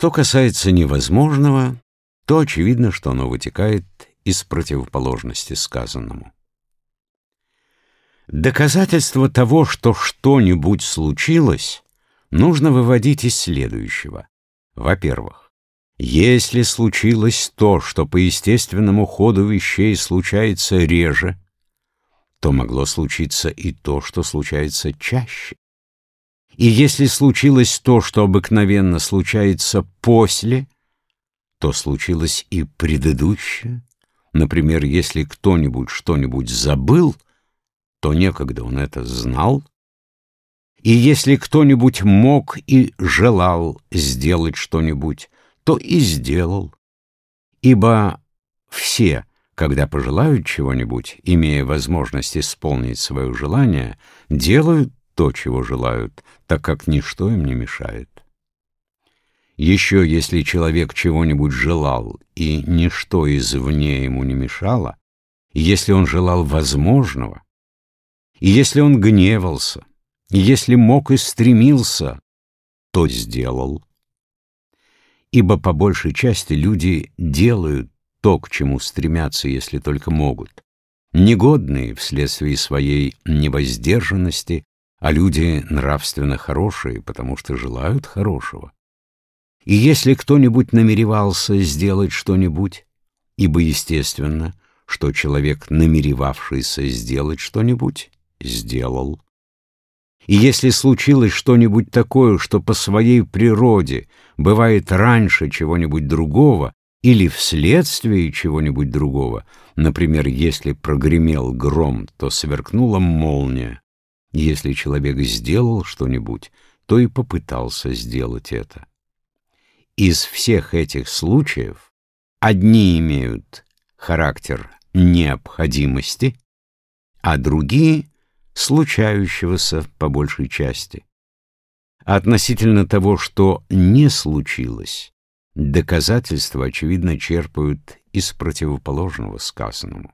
Что касается невозможного, то очевидно, что оно вытекает из противоположности сказанному. Доказательство того, что что-нибудь случилось, нужно выводить из следующего. Во-первых, если случилось то, что по естественному ходу вещей случается реже, то могло случиться и то, что случается чаще. И если случилось то, что обыкновенно случается после, то случилось и предыдущее. Например, если кто-нибудь что-нибудь забыл — то некогда он это знал, и если кто-нибудь мог и желал сделать что-нибудь, то и сделал, ибо все, когда пожелают чего-нибудь, имея возможность исполнить свое желание, делают то, чего желают, так как ничто им не мешает. Еще если человек чего-нибудь желал, и ничто извне ему не мешало, если он желал возможного, и если он гневался, и если мог и стремился, то сделал. Ибо по большей части люди делают то, к чему стремятся, если только могут. Негодные вследствие своей невоздержанности, а люди нравственно хорошие, потому что желают хорошего. И если кто-нибудь намеревался сделать что-нибудь, ибо естественно, что человек, намеревавшийся сделать что-нибудь, сделал. И если случилось что-нибудь такое, что по своей природе бывает раньше чего-нибудь другого или вследствие чего-нибудь другого, например, если прогремел гром, то сверкнула молния, если человек сделал что-нибудь, то и попытался сделать это. Из всех этих случаев одни имеют характер необходимости, а другие случающегося по большей части. относительно того, что не случилось, доказательства, очевидно, черпают из противоположного сказанному.